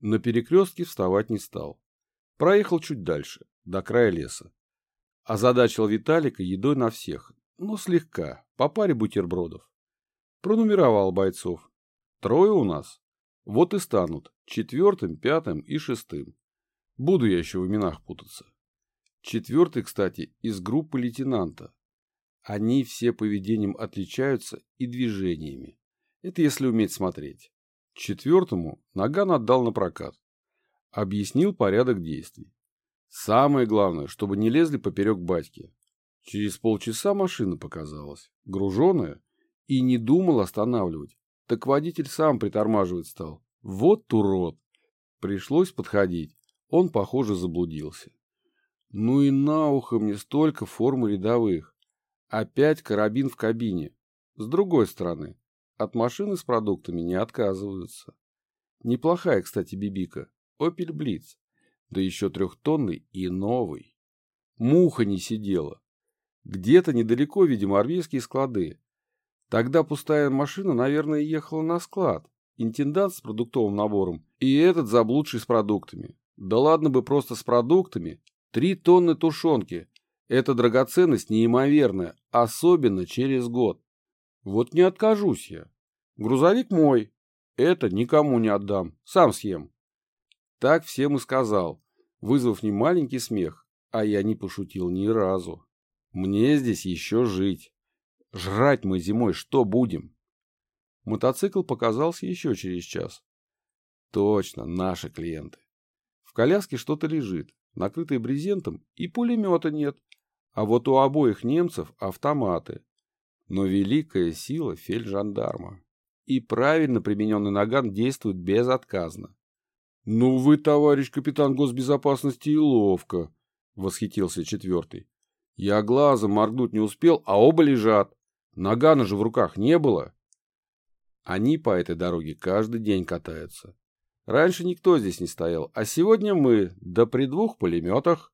На перекрестке вставать не стал. Проехал чуть дальше, до края леса. Озадачил Виталика едой на всех, но слегка, по паре бутербродов. Пронумеровал бойцов. Трое у нас. Вот и станут четвертым, пятым и шестым. Буду я еще в именах путаться. Четвертый, кстати, из группы лейтенанта. Они все поведением отличаются и движениями. Это если уметь смотреть. Четвертому Наган отдал на прокат. Объяснил порядок действий. Самое главное, чтобы не лезли поперек батьки. Через полчаса машина показалась, груженая, и не думал останавливать. Так водитель сам притормаживать стал. Вот урод. Пришлось подходить. Он, похоже, заблудился. Ну и на ухо мне столько формы рядовых. Опять карабин в кабине. С другой стороны, от машины с продуктами не отказываются. Неплохая, кстати, бибика. Опель Блиц. Да еще трехтонный и новый. Муха не сидела. Где-то недалеко, видимо, армейские склады. Тогда пустая машина, наверное, ехала на склад. Интендант с продуктовым набором и этот заблудший с продуктами. Да ладно бы просто с продуктами. Три тонны тушенки. Это драгоценность неимоверная, особенно через год. Вот не откажусь я. Грузовик мой. Это никому не отдам. Сам съем. Так всем и сказал, вызвав немаленький смех, а я не пошутил ни разу. Мне здесь еще жить. Жрать мы зимой что будем? Мотоцикл показался еще через час. Точно, наши клиенты. В коляске что-то лежит, накрытое брезентом, и пулемета нет. А вот у обоих немцев автоматы. Но великая сила фельджандарма. И правильно примененный наган действует безотказно. «Ну вы, товарищ капитан госбезопасности, и ловко!» — восхитился четвертый. «Я глазом моргнуть не успел, а оба лежат. Нагана же в руках не было». Они по этой дороге каждый день катаются. Раньше никто здесь не стоял, а сегодня мы, да при двух пулеметах.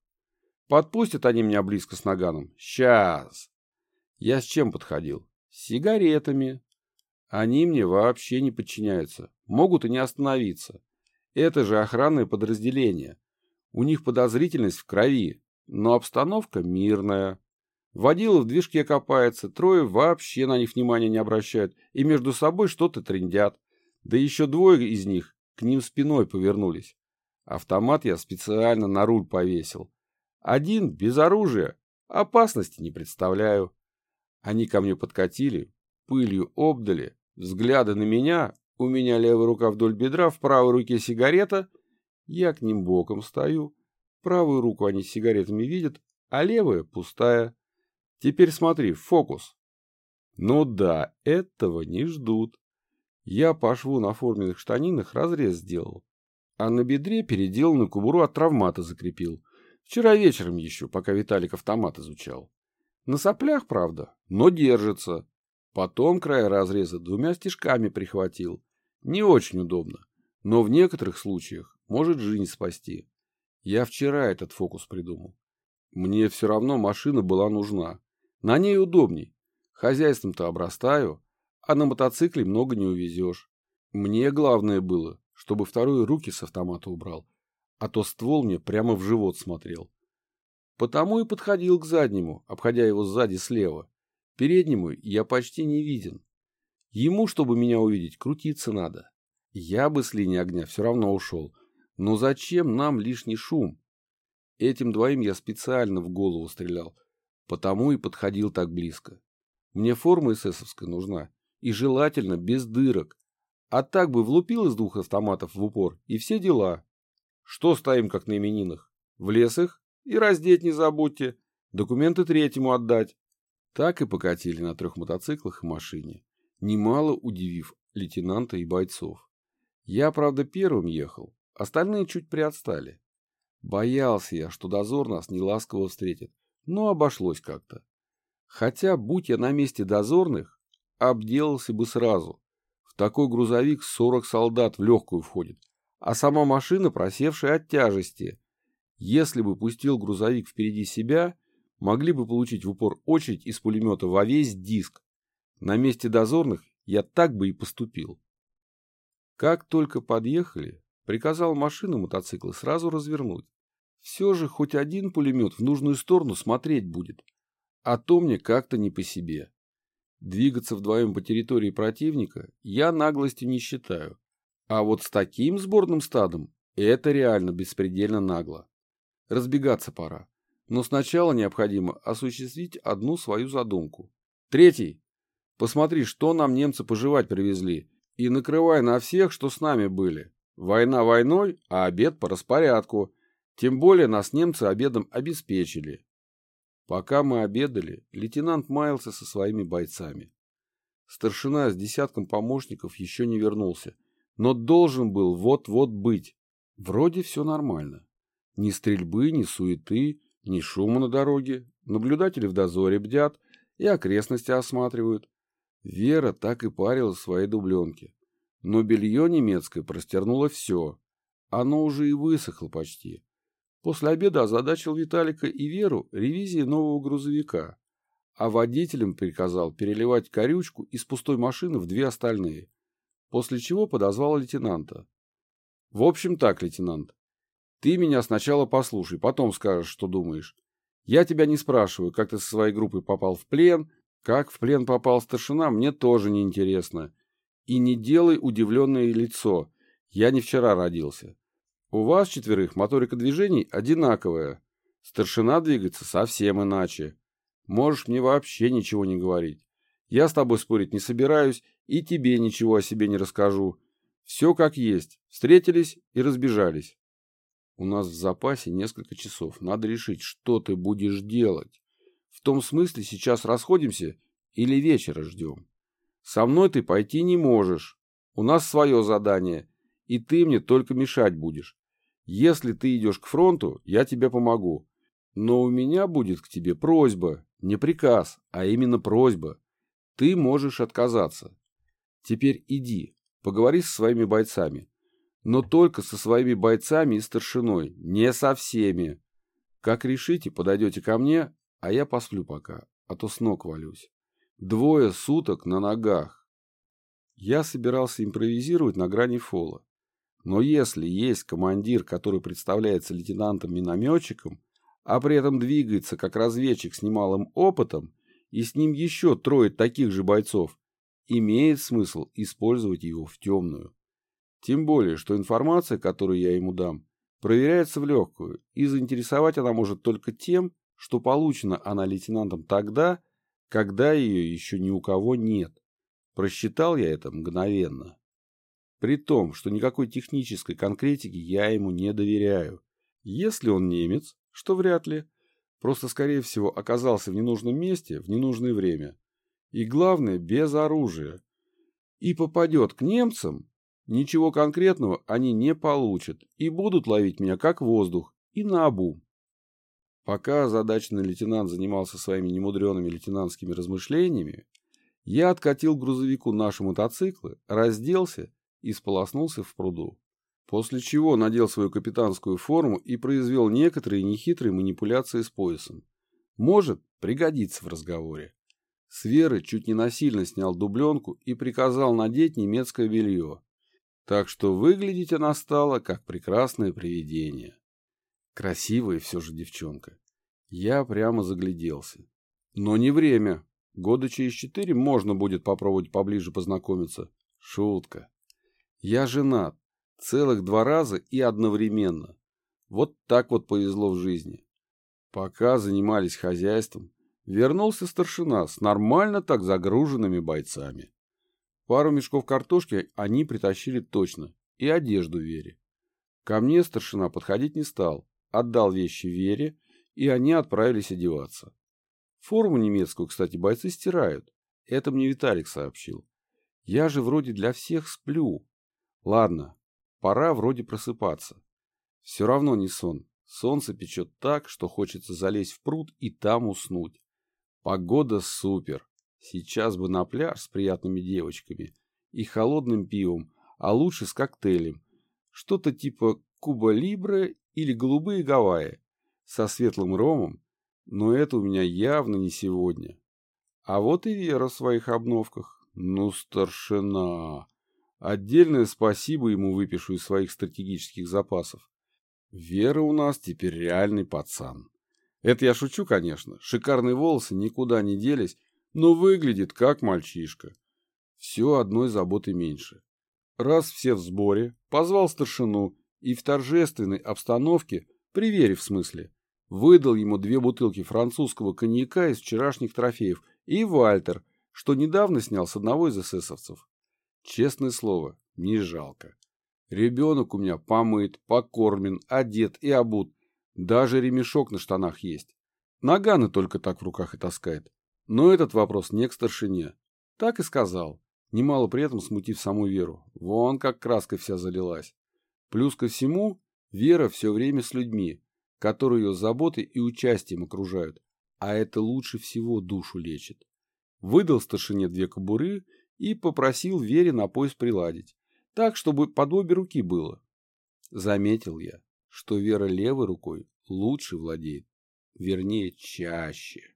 Подпустят они меня близко с наганом. Сейчас. Я с чем подходил? С сигаретами. Они мне вообще не подчиняются. Могут и не остановиться. Это же охранное подразделение. У них подозрительность в крови, но обстановка мирная. Водила в движке копается, трое вообще на них внимания не обращают и между собой что-то трендят. Да еще двое из них к ним спиной повернулись. Автомат я специально на руль повесил. Один без оружия, опасности не представляю. Они ко мне подкатили, пылью обдали, взгляды на меня, у меня левая рука вдоль бедра, в правой руке сигарета, я к ним боком стою, правую руку они с сигаретами видят, а левая пустая. Теперь смотри, фокус. Ну да, этого не ждут. Я по шву на форменных штанинах разрез сделал, а на бедре переделанную кубуру от травмата закрепил. Вчера вечером еще, пока Виталик автомат изучал. На соплях, правда, но держится. Потом край разреза двумя стежками прихватил. Не очень удобно, но в некоторых случаях может жизнь спасти. Я вчера этот фокус придумал. Мне все равно машина была нужна. На ней удобней. Хозяйством-то обрастаю, а на мотоцикле много не увезешь. Мне главное было, чтобы второй руки с автомата убрал, а то ствол мне прямо в живот смотрел. Потому и подходил к заднему, обходя его сзади слева. Переднему я почти не виден. Ему, чтобы меня увидеть, крутиться надо. Я бы с линии огня все равно ушел. Но зачем нам лишний шум? Этим двоим я специально в голову стрелял, Потому и подходил так близко. Мне форма эсэсовская нужна, и желательно без дырок. А так бы влупил из двух автоматов в упор, и все дела. Что стоим, как на именинах? В лес их и раздеть не забудьте. Документы третьему отдать. Так и покатили на трех мотоциклах и машине, немало удивив лейтенанта и бойцов. Я, правда, первым ехал, остальные чуть приотстали. Боялся я, что дозор нас неласково встретит, но обошлось как-то. Хотя, будь я на месте дозорных, обделался бы сразу. В такой грузовик 40 солдат в легкую входит, а сама машина просевшая от тяжести. Если бы пустил грузовик впереди себя, могли бы получить в упор очередь из пулемета во весь диск. На месте дозорных я так бы и поступил. Как только подъехали, приказал машины мотоциклы сразу развернуть. Все же хоть один пулемет в нужную сторону смотреть будет. А то мне как-то не по себе. Двигаться вдвоем по территории противника я наглостью не считаю. А вот с таким сборным стадом это реально беспредельно нагло. Разбегаться пора. Но сначала необходимо осуществить одну свою задумку. Третий. Посмотри, что нам немцы пожевать привезли, и накрывай на всех, что с нами были. Война войной, а обед по распорядку. Тем более нас немцы обедом обеспечили. Пока мы обедали, лейтенант маялся со своими бойцами. Старшина с десятком помощников еще не вернулся, но должен был вот-вот быть. Вроде все нормально. Ни стрельбы, ни суеты, ни шума на дороге. Наблюдатели в дозоре бдят и окрестности осматривают. Вера так и парила в своей дубленке. Но белье немецкое простернуло все. Оно уже и высохло почти. После обеда озадачил Виталика и Веру ревизией нового грузовика, а водителям приказал переливать корючку из пустой машины в две остальные, после чего подозвал лейтенанта. В общем так, лейтенант, ты меня сначала послушай, потом скажешь, что думаешь. Я тебя не спрашиваю, как ты со своей группой попал в плен, как в плен попал старшина, мне тоже не интересно. И не делай удивленное лицо, я не вчера родился. У вас четверых моторика движений одинаковая. Старшина двигается совсем иначе. Можешь мне вообще ничего не говорить. Я с тобой спорить не собираюсь и тебе ничего о себе не расскажу. Все как есть. Встретились и разбежались. У нас в запасе несколько часов. Надо решить, что ты будешь делать. В том смысле, сейчас расходимся или вечера ждем. Со мной ты пойти не можешь. У нас свое задание, и ты мне только мешать будешь. Если ты идешь к фронту, я тебе помогу. Но у меня будет к тебе просьба, не приказ, а именно просьба. Ты можешь отказаться. Теперь иди, поговори со своими бойцами. Но только со своими бойцами и старшиной, не со всеми. Как решите, подойдете ко мне, а я посплю пока, а то с ног валюсь. Двое суток на ногах. Я собирался импровизировать на грани фола. Но если есть командир, который представляется лейтенантом-минометчиком, а при этом двигается как разведчик с немалым опытом, и с ним еще трое таких же бойцов, имеет смысл использовать его в темную. Тем более, что информация, которую я ему дам, проверяется в легкую, и заинтересовать она может только тем, что получена она лейтенантом тогда, когда ее еще ни у кого нет. Просчитал я это мгновенно. При том, что никакой технической конкретики я ему не доверяю. Если он немец, что вряд ли, просто, скорее всего, оказался в ненужном месте в ненужное время. И главное, без оружия. И попадет к немцам, ничего конкретного они не получат и будут ловить меня как воздух и на обум. Пока озадаченный лейтенант занимался своими немудреными лейтенантскими размышлениями, я откатил грузовику наши мотоциклы, разделся и сполоснулся в пруду. После чего надел свою капитанскую форму и произвел некоторые нехитрые манипуляции с поясом. Может, пригодится в разговоре. С Веры чуть не насильно снял дубленку и приказал надеть немецкое белье. Так что выглядеть она стала, как прекрасное привидение. Красивая все же девчонка. Я прямо загляделся. Но не время. Года через четыре можно будет попробовать поближе познакомиться. Шутка. Я женат. Целых два раза и одновременно. Вот так вот повезло в жизни. Пока занимались хозяйством, вернулся старшина с нормально так загруженными бойцами. Пару мешков картошки они притащили точно, и одежду Вере. Ко мне старшина подходить не стал, отдал вещи Вере, и они отправились одеваться. Форму немецкую, кстати, бойцы стирают. Это мне Виталик сообщил. Я же вроде для всех сплю, Ладно, пора вроде просыпаться. Все равно не сон. Солнце печет так, что хочется залезть в пруд и там уснуть. Погода супер. Сейчас бы на пляж с приятными девочками и холодным пивом, а лучше с коктейлем. Что-то типа Куба Либре или Голубые Гавайи со светлым ромом, но это у меня явно не сегодня. А вот и Вера в своих обновках. Ну, старшина. Отдельное спасибо ему выпишу из своих стратегических запасов. Вера у нас теперь реальный пацан. Это я шучу, конечно. Шикарные волосы никуда не делись, но выглядит как мальчишка. Все одной заботы меньше. Раз все в сборе, позвал старшину и в торжественной обстановке, при вере в смысле, выдал ему две бутылки французского коньяка из вчерашних трофеев и Вальтер, что недавно снял с одного из эсэсовцев. Честное слово, не жалко. Ребенок у меня помыт, покормен, одет и обут. Даже ремешок на штанах есть. Наганы только так в руках и таскает. Но этот вопрос не к старшине. Так и сказал, немало при этом смутив саму Веру. Вон как краской вся залилась. Плюс ко всему, Вера все время с людьми, которые ее заботой и участием окружают. А это лучше всего душу лечит. Выдал старшине две кобуры и попросил Вере на пояс приладить, так, чтобы под обе руки было. Заметил я, что Вера левой рукой лучше владеет, вернее, чаще.